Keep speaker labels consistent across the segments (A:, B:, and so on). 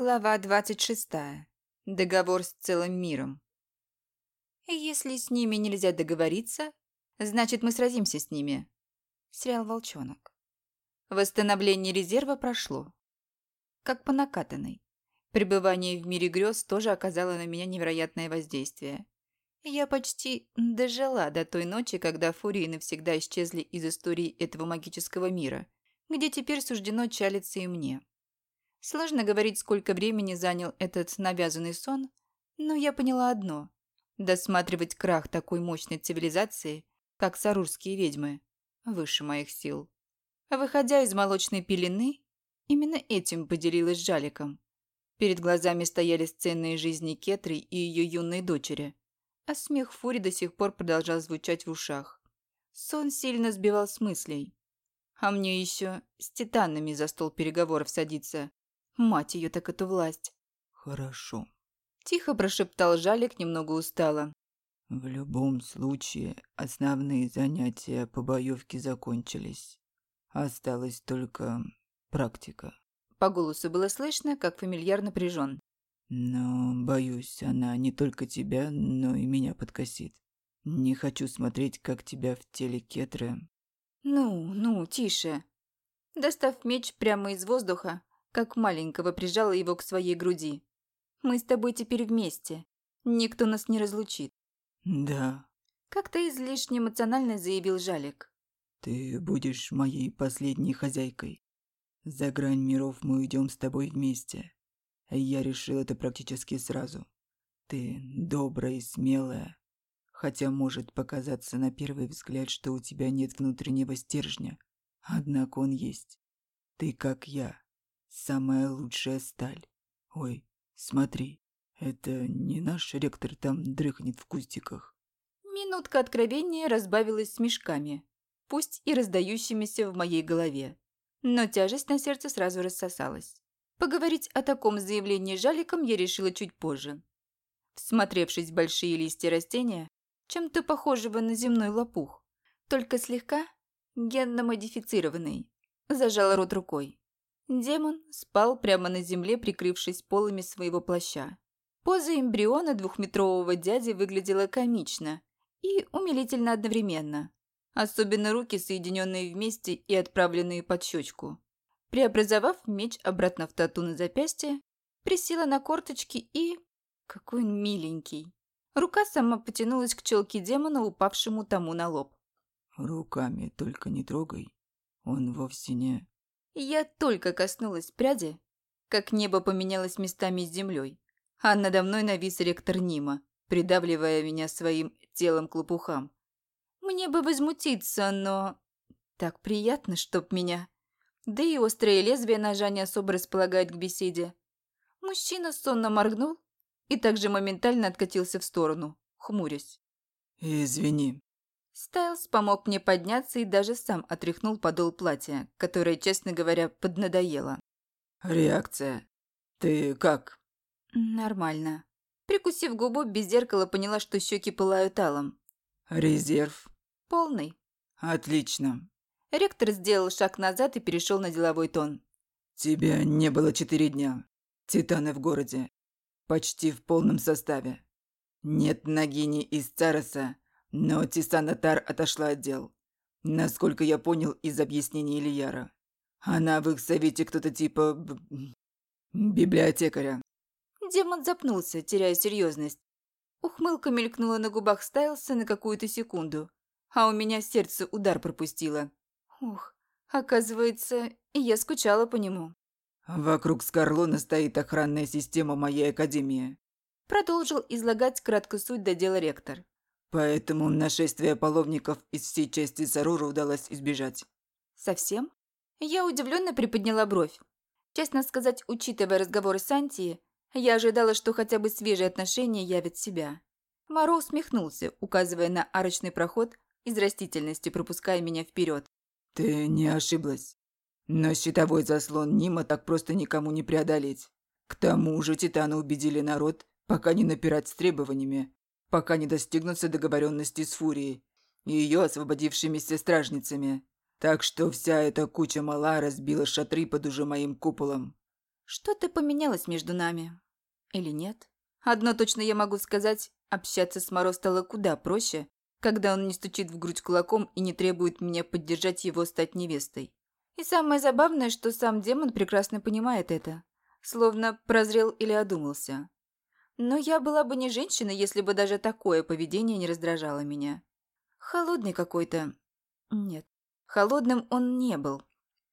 A: Глава 26. Договор с целым миром. «Если с ними нельзя договориться, значит, мы сразимся с ними», – сериал «Волчонок». Восстановление резерва прошло. Как по накатанной. Пребывание в мире грез тоже оказало на меня невероятное воздействие. Я почти дожила до той ночи, когда фурии навсегда исчезли из истории этого магического мира, где теперь суждено чалиться и мне. Сложно говорить, сколько времени занял этот навязанный сон, но я поняла одно. Досматривать крах такой мощной цивилизации, как сарурские ведьмы, выше моих сил. Выходя из молочной пелены, именно этим поделилась с Жаликом. Перед глазами стояли сцены жизни Кетры и ее юной дочери, а смех Фури до сих пор продолжал звучать в ушах. Сон сильно сбивал с мыслей. А мне еще с титанами за стол переговоров садиться. Мать ее так эту власть.
B: Хорошо.
A: Тихо прошептал Жалик немного устало.
B: В любом случае, основные занятия по боевке закончились. Осталась только практика.
A: По голосу было слышно, как фамильяр напряжен.
B: Но, боюсь, она не только тебя, но и меня подкосит. Не хочу смотреть, как тебя в теле Кетры.
A: Ну, ну, тише. Достав меч прямо из воздуха, как маленького прижала его к своей груди. «Мы с тобой теперь вместе. Никто нас не разлучит».
B: «Да».
A: Как-то излишне эмоционально заявил Жалик.
B: «Ты будешь моей последней хозяйкой. За грань миров мы уйдем с тобой вместе. Я решил это практически сразу. Ты добрая и смелая. Хотя может показаться на первый взгляд, что у тебя нет внутреннего стержня. Однако он есть. Ты как я, Самая лучшая сталь. Ой, смотри, это не наш ректор там дрыхнет в кустиках.
A: Минутка откровения разбавилась смешками, пусть и раздающимися в моей голове. Но тяжесть на сердце сразу рассосалась. Поговорить о таком заявлении жаликом я решила чуть позже. Всмотревшись в большие листья растения, чем-то похожего на земной лопух, только слегка генно-модифицированный, зажала рот рукой. Демон спал прямо на земле, прикрывшись полами своего плаща. Поза эмбриона двухметрового дяди выглядела комично и умилительно одновременно. Особенно руки, соединенные вместе и отправленные под щечку. Преобразовав меч обратно в тату на запястье, присела на корточки и... Какой он миленький. Рука сама потянулась к челке демона, упавшему тому на лоб.
B: «Руками только не трогай. Он вовсе не...»
A: Я только коснулась пряди, как небо поменялось местами с землей, а надо мной навис ректор Нима, придавливая меня своим телом к лопухам. Мне бы возмутиться, но... Так приятно, чтоб меня... Да и острое лезвие ножа не особо располагает к беседе. Мужчина сонно моргнул и также моментально откатился в сторону, хмурясь.
B: «Извини»,
A: Стайлс помог мне подняться и даже сам отряхнул подол платья, которое, честно говоря, поднадоело.
B: «Реакция. Ты как?»
A: «Нормально». Прикусив губу, без зеркала поняла, что щеки пылают алом.
B: «Резерв?»
A: «Полный».
B: «Отлично».
A: Ректор сделал шаг назад и перешел на деловой тон.
B: «Тебя не было четыре дня. Титаны в городе. Почти в полном составе. Нет Нагини из Цароса, но Тисанатар отошла от дел. Насколько я понял из объяснений Ильяра. Она в их совете кто-то типа... Б... библиотекаря.
A: Демон запнулся, теряя серьезность. Ухмылка мелькнула на губах Стайлса на какую-то секунду, а у меня сердце удар пропустило. Ух, оказывается, я скучала по нему.
B: «Вокруг Скарлона стоит охранная система моей академии»,
A: продолжил излагать кратко суть до дела ректор.
B: Поэтому нашествие половников из всей части Зарура удалось избежать.
A: Совсем? Я удивленно приподняла бровь. Честно сказать, учитывая разговоры с Антией, я ожидала, что хотя бы свежие отношения явят себя. Моро усмехнулся, указывая на арочный проход из растительности, пропуская меня вперед.
B: «Ты не ошиблась. Но щитовой заслон Нима так просто никому не преодолеть. К тому же Титаны убедили народ пока не напирать с требованиями, пока не достигнутся договоренности с Фурией и ее освободившимися стражницами. Так что вся эта куча мала разбила шатры под уже моим куполом.
A: Что-то поменялось между нами. Или нет? Одно точно я могу сказать, общаться с Моро стало куда проще, когда он не стучит в грудь кулаком и не требует меня поддержать его стать невестой. И самое забавное, что сам демон прекрасно понимает это. Словно прозрел или одумался. Но я была бы не женщина, если бы даже такое поведение не раздражало меня. Холодный какой-то. Нет, холодным он не был.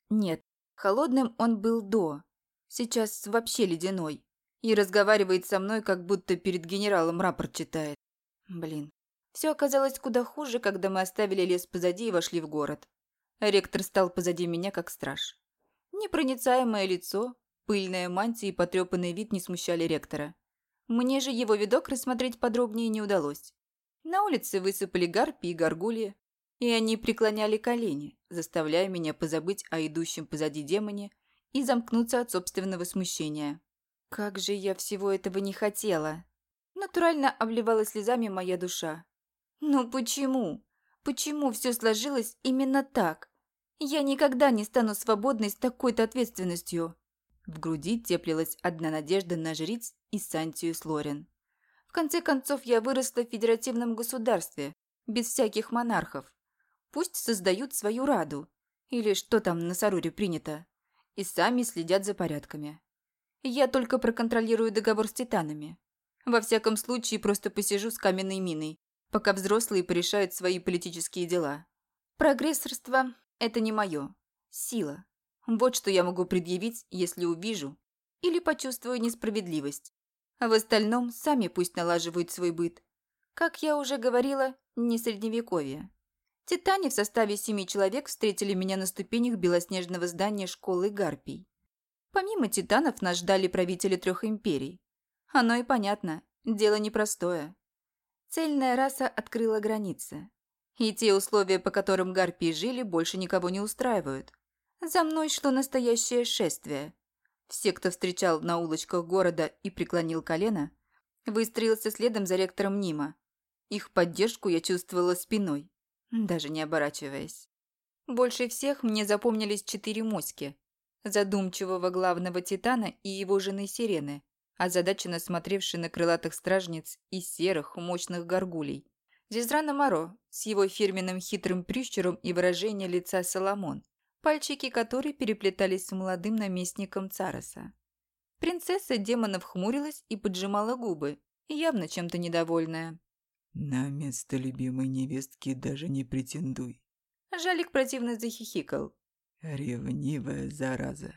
A: Нет, холодным он был до. Сейчас вообще ледяной. И разговаривает со мной, как будто перед генералом рапорт читает. Блин. Все оказалось куда хуже, когда мы оставили лес позади и вошли в город. Ректор стал позади меня, как страж. Непроницаемое лицо, пыльная мантия и потрепанный вид не смущали ректора. Мне же его видок рассмотреть подробнее не удалось. На улице высыпали гарпии и горгульи, и они преклоняли колени, заставляя меня позабыть о идущем позади демоне и замкнуться от собственного смущения. Как же я всего этого не хотела. Натурально обливалась слезами моя душа. Ну почему? Почему все сложилось именно так? Я никогда не стану свободной с такой-то ответственностью. В груди теплилась одна надежда на жриц и Сантию с Лорен. В конце концов, я выросла в федеративном государстве, без всяких монархов. Пусть создают свою раду, или что там на Саруре принято, и сами следят за порядками. Я только проконтролирую договор с титанами. Во всяком случае, просто посижу с каменной миной, пока взрослые порешают свои политические дела. Прогрессорство – это не мое. Сила. Вот что я могу предъявить, если увижу или почувствую несправедливость. А в остальном сами пусть налаживают свой быт. Как я уже говорила, не средневековье. Титане в составе семи человек встретили меня на ступенях белоснежного здания школы Гарпий. Помимо титанов нас ждали правители трех империй. Оно и понятно, дело непростое. Цельная раса открыла границы. И те условия, по которым Гарпии жили, больше никого не устраивают. За мной шло настоящее шествие. Все, кто встречал на улочках города и преклонил колено, выстроился следом за ректором Нима. Их поддержку я чувствовала спиной, даже не оборачиваясь. Больше всех мне запомнились четыре моськи. Задумчивого главного титана и его жены Сирены, озадаченно смотревшей на крылатых стражниц и серых, мощных горгулей. Зизрана Моро с его фирменным хитрым прищуром и выражением лица Соломон, пальчики которой переплетались с молодым наместником Цароса. Принцесса демонов хмурилась и поджимала губы, явно чем-то недовольная.
B: «На место любимой невестки даже не претендуй».
A: Жалик противно захихикал.
B: «Ревнивая зараза.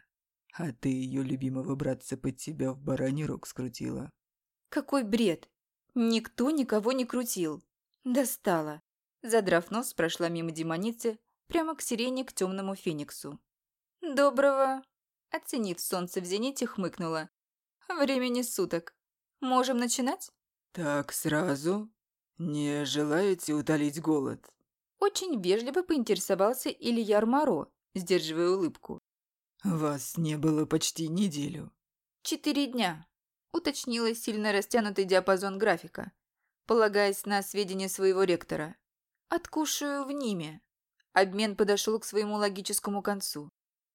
B: А ты ее любимого братца под себя в бараний рог скрутила».
A: «Какой бред! Никто никого не крутил. Достала». Задрав нос, прошла мимо демоницы, прямо к сирене к темному фениксу. «Доброго!» Оценив солнце в зените, хмыкнула. «Времени суток. Можем начинать?»
B: «Так сразу? Не желаете утолить голод?»
A: Очень вежливо поинтересовался Ильяр Моро, сдерживая улыбку.
B: «Вас не было почти неделю».
A: «Четыре дня», – уточнила сильно растянутый диапазон графика, полагаясь на сведения своего ректора. «Откушаю в Ниме». Обмен подошел к своему логическому концу.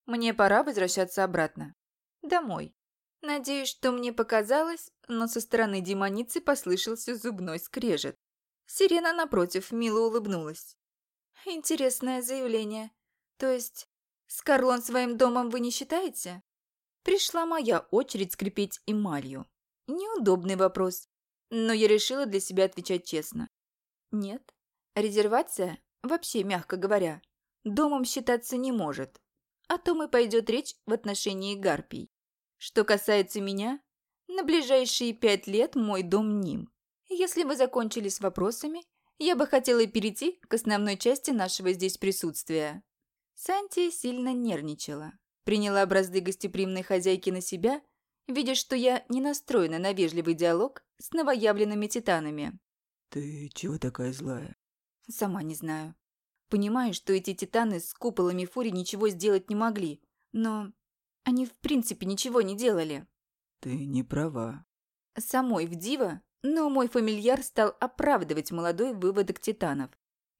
A: Мне пора возвращаться обратно. Домой. Надеюсь, что мне показалось, но со стороны демоницы послышался зубной скрежет. Сирена, напротив, мило улыбнулась. Интересное заявление. То есть, Скарлон своим домом вы не считаете? Пришла моя очередь скрипеть эмалью. Неудобный вопрос, но я решила для себя отвечать честно. Нет. Резервация вообще, мягко говоря, домом считаться не может. О том и пойдет речь в отношении гарпий. Что касается меня, на ближайшие пять лет мой дом ним. Если вы закончили с вопросами, я бы хотела перейти к основной части нашего здесь присутствия. Санти сильно нервничала. Приняла образцы гостеприимной хозяйки на себя, видя, что я не настроена на вежливый диалог с новоявленными титанами.
B: «Ты чего такая злая?»
A: Сама не знаю. Понимаю, что эти титаны с куполами фури ничего сделать не могли, но они в принципе ничего не делали.
B: Ты не права.
A: Самой в диво, но мой фамильяр стал оправдывать молодой выводок титанов.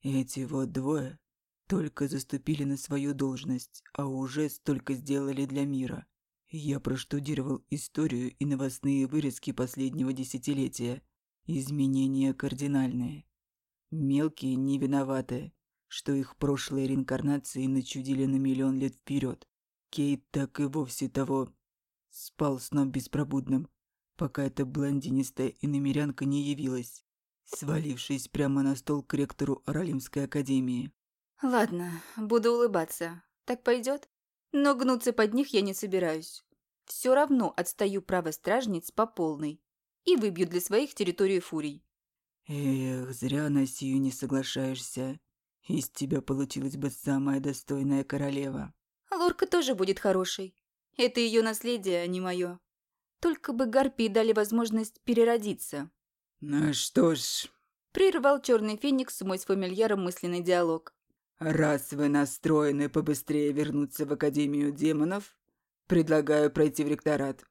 B: Эти вот двое только заступили на свою должность, а уже столько сделали для мира. Я проштудировал историю и новостные вырезки последнего десятилетия. Изменения кардинальные. Мелкие не виноваты, что их прошлые реинкарнации начудили на миллион лет вперед. Кейт так и вовсе того спал сном беспробудным, пока эта блондинистая иномерянка не явилась, свалившись прямо на стол к ректору Аралимской академии.
A: Ладно, буду улыбаться. Так пойдет? Но гнуться под них я не собираюсь. Все равно отстаю право стражниц по полной и выбью для своих территорий фурий.
B: Эх, зря на сию не соглашаешься. Из тебя получилась бы самая достойная королева.
A: Лорка тоже будет хорошей. Это ее наследие, а не мое. Только бы гарпии дали возможность переродиться.
B: Ну что ж,
A: Прервал черный феникс мой с фамильяром мысленный диалог.
B: раз вы настроены побыстрее вернуться в Академию демонов, предлагаю пройти в ректорат.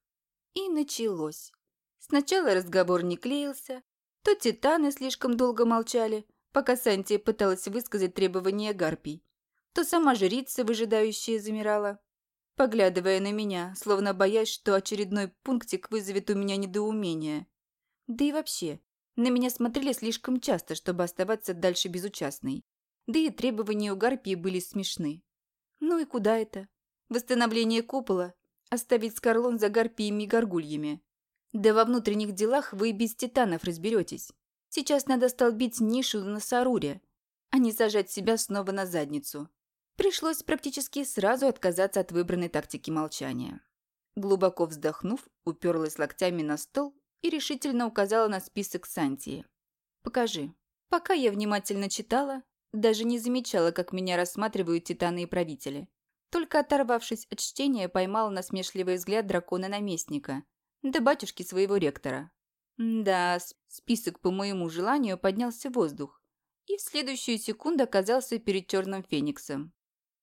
A: И началось. Сначала разговор не клеился, то титаны слишком долго молчали, пока Сантия пыталась высказать требования гарпий, то сама жрица, выжидающая, замирала, поглядывая на меня, словно боясь, что очередной пунктик вызовет у меня недоумение. Да и вообще, на меня смотрели слишком часто, чтобы оставаться дальше безучастной. Да и требования у гарпии были смешны. Ну и куда это? Восстановление купола? Оставить Скорлон за гарпиями и горгульями? Да во внутренних делах вы и без титанов разберетесь. Сейчас надо столбить нишу на Саруре, а не сажать себя снова на задницу. Пришлось практически сразу отказаться от выбранной тактики молчания. Глубоко вздохнув, уперлась локтями на стол и решительно указала на список Сантии. «Покажи». Пока я внимательно читала, даже не замечала, как меня рассматривают титаны и правители. Только оторвавшись от чтения, поймала насмешливый взгляд дракона-наместника, да батюшки своего ректора. Да, список по моему желанию поднялся в воздух и в следующую секунду оказался перед черным фениксом.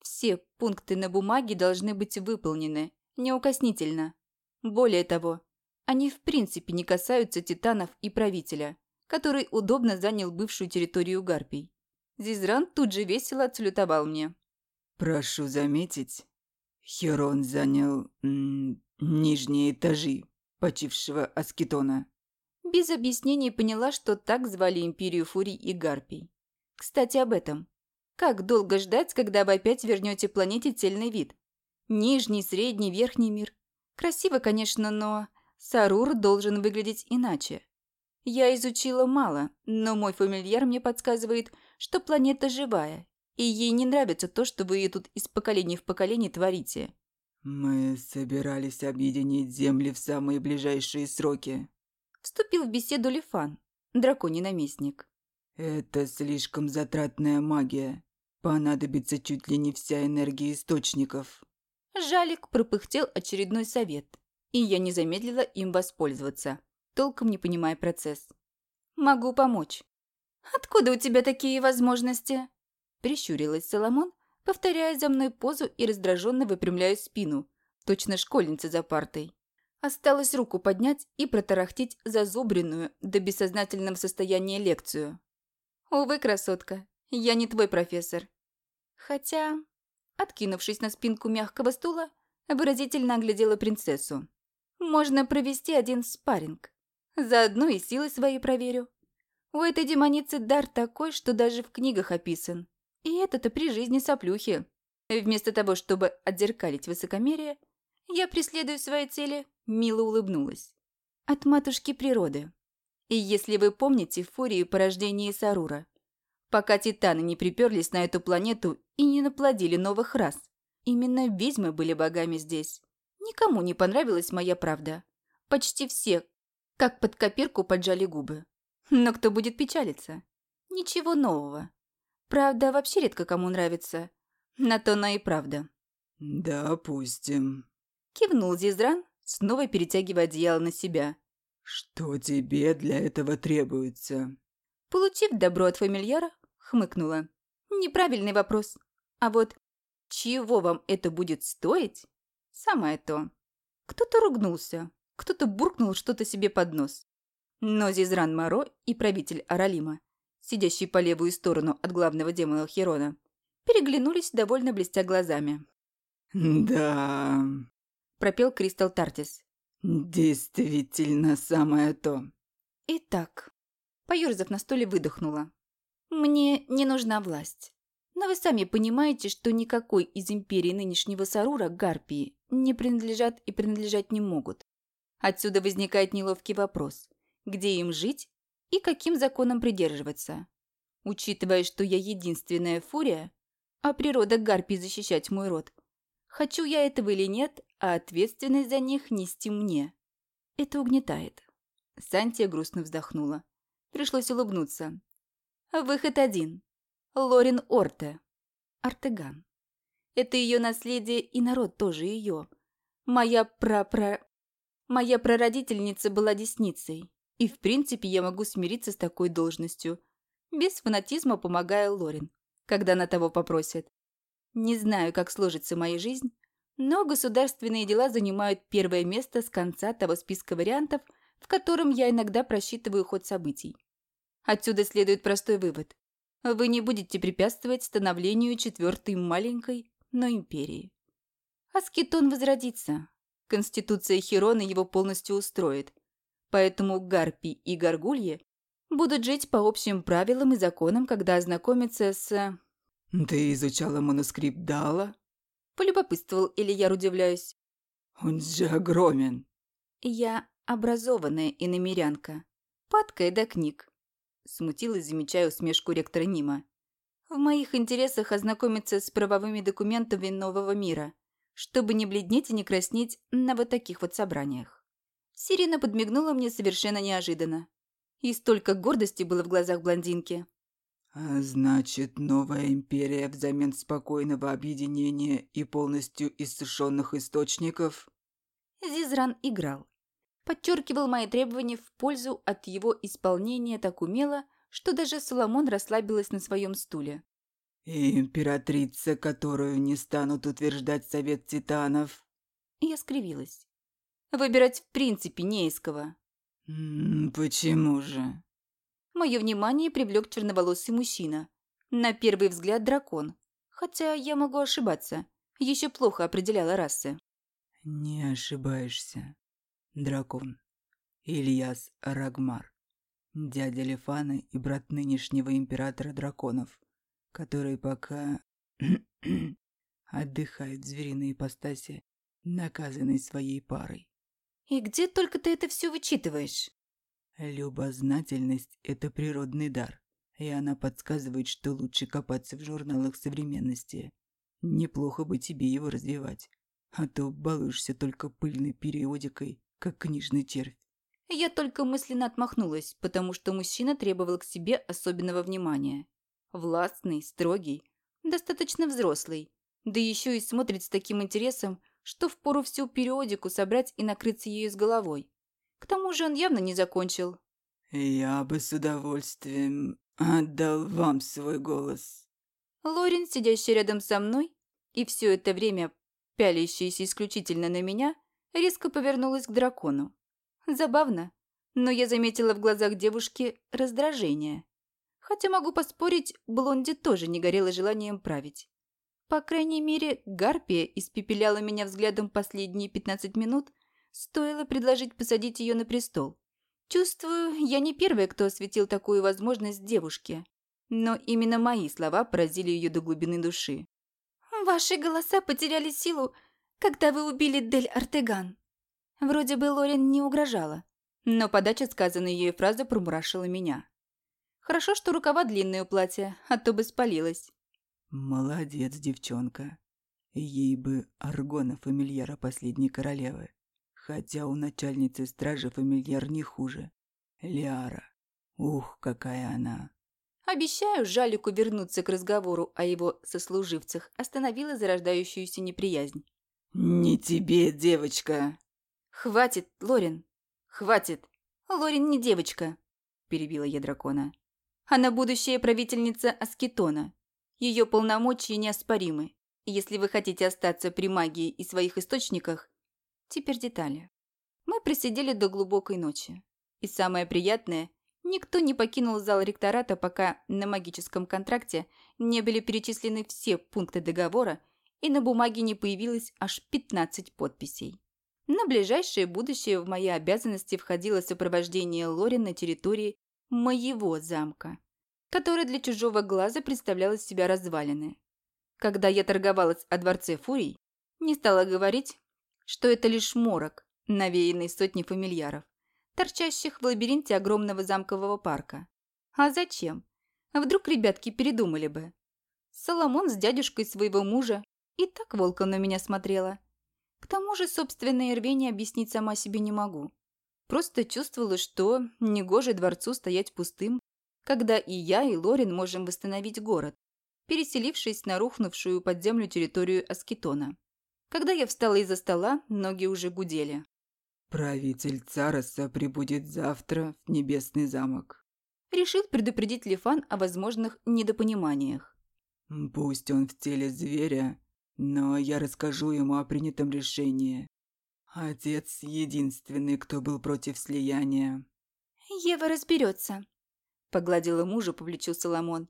A: Все пункты на бумаге должны быть выполнены, неукоснительно. Более того, они в принципе не касаются титанов и правителя, который удобно занял бывшую территорию Гарпий. Зизран тут же весело отсалютовал мне.
B: Прошу заметить, Херон занял м, нижние этажи почившего Аскетона.
A: Без объяснений поняла, что так звали империю Фурий и Гарпий. Кстати, об этом. Как долго ждать, когда вы опять вернете планете тельный вид? Нижний, средний, верхний мир. Красиво, конечно, но Сарур должен выглядеть иначе. Я изучила мало, но мой фамильяр мне подсказывает, что планета живая, и ей не нравится то, что вы ее тут из поколения в поколение творите.
B: Мы собирались объединить земли в самые ближайшие сроки.
A: Вступил в беседу Лифан, драконий наместник.
B: Это слишком затратная магия. Понадобится чуть ли не вся энергия источников.
A: Жалик пропыхтел очередной совет, и я не замедлила им воспользоваться, толком не понимая процесс. «Могу помочь». «Откуда у тебя такие возможности?» Прищурилась Соломон, повторяя за мной позу и раздраженно выпрямляя спину, точно школьница за партой. Осталось руку поднять и протарахтить зазубренную до бессознательном состояния лекцию. «Увы, красотка, я не твой профессор». Хотя, откинувшись на спинку мягкого стула, выразительно оглядела принцессу. «Можно провести один спарринг. Заодно и силы свои проверю. У этой демоницы дар такой, что даже в книгах описан. И это-то при жизни соплюхи. Вместо того, чтобы отзеркалить высокомерие, я преследую свои цели, мило улыбнулась. От матушки природы. И если вы помните фурию порождения Сарура, пока титаны не приперлись на эту планету и не наплодили новых рас, именно ведьмы были богами здесь. Никому не понравилась моя правда. Почти все, как под копирку, поджали губы. Но кто будет печалиться? Ничего нового. Правда, вообще редко кому нравится. На то она и правда.
B: «Допустим».
A: Кивнул Зизран, снова перетягивая одеяло на себя.
B: «Что тебе для этого требуется?»
A: Получив добро от фамильяра, хмыкнула. Неправильный вопрос. А вот чего вам это будет стоить? Самое то. Кто-то ругнулся, кто-то буркнул что-то себе под нос. Но Зизран Моро и правитель Аралима сидящий по левую сторону от главного демона Херона, переглянулись, довольно блестя глазами.
B: «Да...»
A: пропел Кристал Тартис.
B: «Действительно самое то».
A: Итак, поёрзав на стуле, выдохнула. «Мне не нужна власть. Но вы сами понимаете, что никакой из империй нынешнего Сарура Гарпии не принадлежат и принадлежать не могут. Отсюда возникает неловкий вопрос, где им жить и каким законам придерживаться. Учитывая, что я единственная фурия, а природа Гарпии защищать мой род, хочу я этого или нет, а ответственность за них нести мне. Это угнетает. Сантия грустно вздохнула. Пришлось улыбнуться. Выход один. Лорин Орте. Артеган. Это ее наследие, и народ тоже ее. Моя пра-пра... Моя прародительница была десницей, и в принципе я могу смириться с такой должностью. Без фанатизма помогая Лорин, когда она того попросит. Не знаю, как сложится моя жизнь, но государственные дела занимают первое место с конца того списка вариантов, в котором я иногда просчитываю ход событий. Отсюда следует простой вывод. Вы не будете препятствовать становлению четвертой маленькой, но империи. Аскетон возродится. Конституция Хирона его полностью устроит. Поэтому Гарпи и Гаргульи будут жить по общим правилам и законам, когда ознакомятся с...
B: «Ты изучала манускрипт Дала?»
A: Полюбопытствовал Илья, удивляюсь.
B: «Он же огромен!»
A: «Я образованная иномерянка, падкая до книг. Смутилась, замечая усмешку ректора Нима. В моих интересах ознакомиться с правовыми документами нового мира, чтобы не бледнеть и не краснеть на вот таких вот собраниях. Сирина подмигнула мне совершенно неожиданно. И столько гордости было в глазах блондинки.
B: А значит, новая империя взамен спокойного объединения и полностью иссушенных источников?
A: Зизран играл подчеркивал мои требования в пользу от его исполнения так умело, что даже Соломон расслабилась на своем стуле.
B: И «Императрица, которую не станут утверждать Совет Титанов».
A: Я скривилась. Выбирать в принципе не из кого.
B: «Почему же?»
A: Мое внимание привлек черноволосый мужчина. На первый взгляд дракон. Хотя я могу ошибаться. Еще плохо определяла расы.
B: «Не ошибаешься», Дракон. Ильяс Рагмар. Дядя Лефаны и брат нынешнего императора драконов, который пока отдыхает в звериной ипостаси, наказанный своей парой.
A: «И где только ты это все вычитываешь?»
B: Любознательность – это природный дар, и она подсказывает, что лучше копаться в журналах современности. Неплохо бы тебе его развивать, а то балуешься только пыльной периодикой как книжный червь.
A: Я только мысленно отмахнулась, потому что мужчина требовал к себе особенного внимания. Властный, строгий, достаточно взрослый, да еще и смотрит с таким интересом, что впору всю периодику собрать и накрыться ею с головой. К тому же он явно не закончил.
B: «Я бы с удовольствием отдал вам свой голос».
A: Лорин, сидящий рядом со мной и все это время пялящийся исключительно на меня, резко повернулась к дракону. Забавно, но я заметила в глазах девушки раздражение. Хотя могу поспорить, Блонди тоже не горела желанием править. По крайней мере, Гарпия испепеляла меня взглядом последние 15 минут, стоило предложить посадить ее на престол. Чувствую, я не первая, кто осветил такую возможность девушке. Но именно мои слова поразили ее до глубины души. «Ваши голоса потеряли силу, когда вы убили Дель Артеган». Вроде бы Лорин не угрожала, но подача сказанной ею фразы промурашила меня. Хорошо, что рукава длинные у платья, а то бы спалилась.
B: «Молодец, девчонка. Ей бы Аргона фамильяра последней королевы. Хотя у начальницы стражи фамильяр не хуже. Лиара. Ух, какая она!»
A: Обещаю Жалику вернуться к разговору о его сослуживцах, остановила зарождающуюся неприязнь.
B: «Не тебе, девочка!»
A: «Хватит, Лорин! Хватит! Лорин не девочка!» – перебила я дракона. «Она будущая правительница Аскетона. Ее полномочия неоспоримы. Если вы хотите остаться при магии и своих источниках... Теперь детали. Мы просидели до глубокой ночи. И самое приятное, никто не покинул зал ректората, пока на магическом контракте не были перечислены все пункты договора и на бумаге не появилось аж 15 подписей. На ближайшее будущее в мои обязанности входило сопровождение Лори на территории моего замка, который для чужого глаза представлял из себя развалины. Когда я торговалась о дворце Фурий, не стала говорить, что это лишь морок, навеянный сотней фамильяров, торчащих в лабиринте огромного замкового парка. А зачем? Вдруг ребятки передумали бы. Соломон с дядюшкой своего мужа и так волка на меня смотрела. К тому же собственное рвение объяснить сама себе не могу. Просто чувствовала, что негоже дворцу стоять пустым, когда и я, и Лорин можем восстановить город, переселившись на рухнувшую под землю территорию Аскетона. Когда я встала из-за стола, ноги уже гудели.
B: «Правитель Цароса прибудет завтра в Небесный замок».
A: Решил предупредить Лифан о возможных недопониманиях.
B: «Пусть он в теле зверя, но я расскажу ему о принятом решении. Отец единственный, кто был против слияния».
A: «Ева разберется», – погладила мужа по плечу Соломон,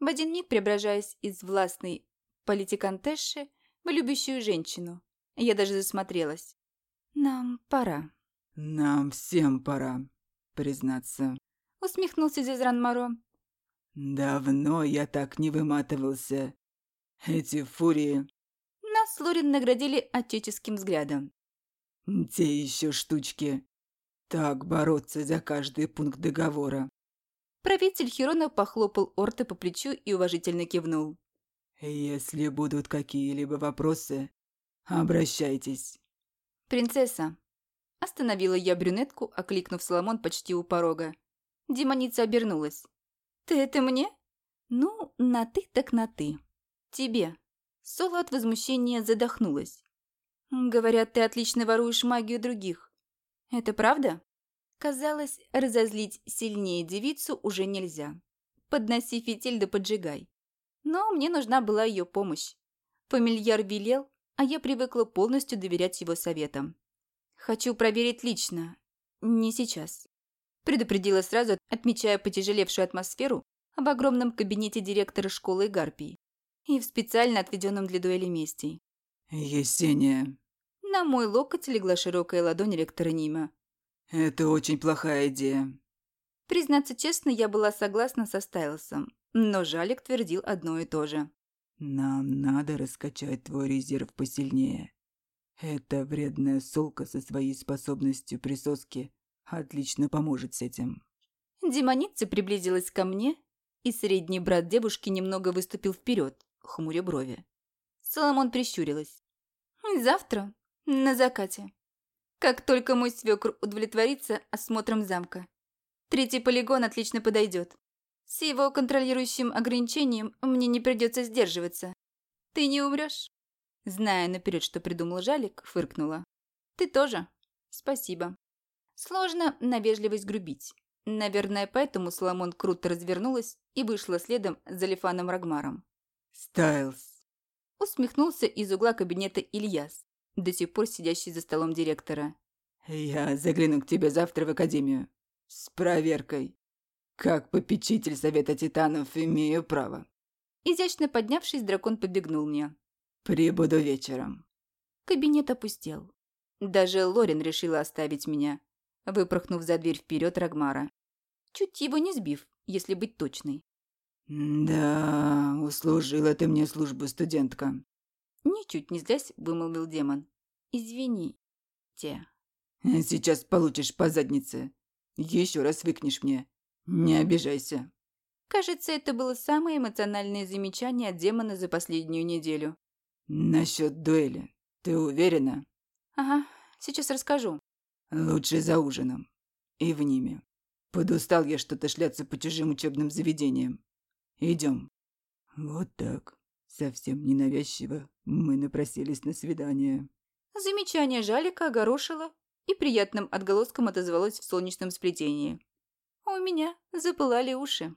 A: в один миг преображаясь из властной политикантеши в любящую женщину. Я даже засмотрелась. «Нам пора».
B: «Нам всем пора, признаться», —
A: усмехнулся Зизран Моро.
B: «Давно я так не выматывался. Эти фурии...»
A: Нас с Лорин наградили отеческим взглядом.
B: «Те еще штучки. Так бороться за каждый пункт договора».
A: Правитель Хирона похлопал Орте по плечу и уважительно кивнул.
B: «Если будут какие-либо вопросы, обращайтесь».
A: «Принцесса». Остановила я брюнетку, окликнув Соломон почти у порога. Демоница обернулась. «Ты это мне?» «Ну, на «ты» так на «ты». «Тебе». Соло от возмущения задохнулась. «Говорят, ты отлично воруешь магию других. Это правда?» Казалось, разозлить сильнее девицу уже нельзя. Подноси фитиль да поджигай. Но мне нужна была ее помощь. Фамильяр велел, а я привыкла полностью доверять его советам. Хочу проверить лично. Не сейчас. Предупредила сразу, отмечая потяжелевшую атмосферу в огромном кабинете директора школы Гарпии и в специально отведенном для дуэли месте.
B: «Есения».
A: На мой локоть легла широкая ладонь ректора Нима.
B: «Это очень плохая идея».
A: Признаться честно, я была согласна со Стайлсом, но Жалик твердил одно и то же.
B: «Нам надо раскачать твой резерв посильнее. Эта вредная солка со своей способностью присоски отлично поможет с этим».
A: Демоница приблизилась ко мне, и средний брат девушки немного выступил вперед, хмуря брови. Соломон прищурилась. «Завтра, на закате, как только мой свекр удовлетворится осмотром замка. Третий полигон отлично подойдет. С его контролирующим ограничением мне не придется сдерживаться. Ты не умрешь? Зная наперед, что придумал Жалик, фыркнула. Ты тоже. Спасибо. Сложно на вежливость грубить. Наверное, поэтому Соломон круто развернулась и вышла следом за Лифаном Рагмаром.
B: «Стайлз!»
A: Усмехнулся из угла кабинета Ильяс, до сих пор сидящий за столом директора.
B: «Я загляну к тебе завтра в академию. С проверкой. Как попечитель Совета Титанов имею право».
A: Изящно поднявшись, дракон побегнул мне.
B: «Прибуду вечером».
A: Кабинет опустел. Даже Лорин решила оставить меня, выпорхнув за дверь вперед Рагмара. Чуть его не сбив, если быть точной.
B: «Да, услужила ты мне службу, студентка».
A: Ничуть не злясь, вымолвил демон. «Извини, те».
B: «Сейчас получишь по заднице. Еще раз выкнешь мне. Не обижайся».
A: Кажется, это было самое эмоциональное замечание от демона за последнюю неделю.
B: «Насчет дуэли. Ты уверена?»
A: «Ага, сейчас расскажу».
B: «Лучше за ужином. И в ними. Подустал я что-то шляться по чужим учебным заведениям. Идем». «Вот так. Совсем ненавязчиво. Мы напросились на свидание».
A: Замечание Жалика огорошило и приятным отголоском отозвалось в солнечном сплетении. У меня запылали уши.